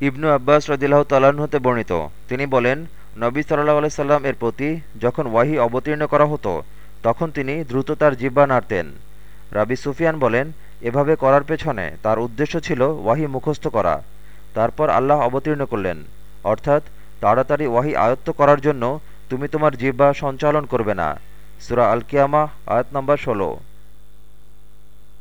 ইবনু আব্বাস রদিল্লাহ তাল্লাহ্ন হতে বর্ণিত। তিনি বলেন, নবী সাল্লাহ আলাইসাল্লাম এর প্রতি যখন ওয়াহি অবতীর্ণ করা হতো, তখন তিনি দ্রুত তার জিব্বা নাড়তেন। রাবি সুফিয়ান বলেন, এভাবে করার পেছনে তার উদ্দেশ্য ছিল ওয়াহি মুখস্থ করা। তারপর আল্লাহ অবতীর্ণ করলেন। অর্থাৎ তাড়াতাড়ি ওয়াহি আয়ত্ত করার জন্য তুমি তোমার জিব্বা সঞ্চালন করবে না। সুরা আল কিয়ামা আয়াত নম্বর ষোলো।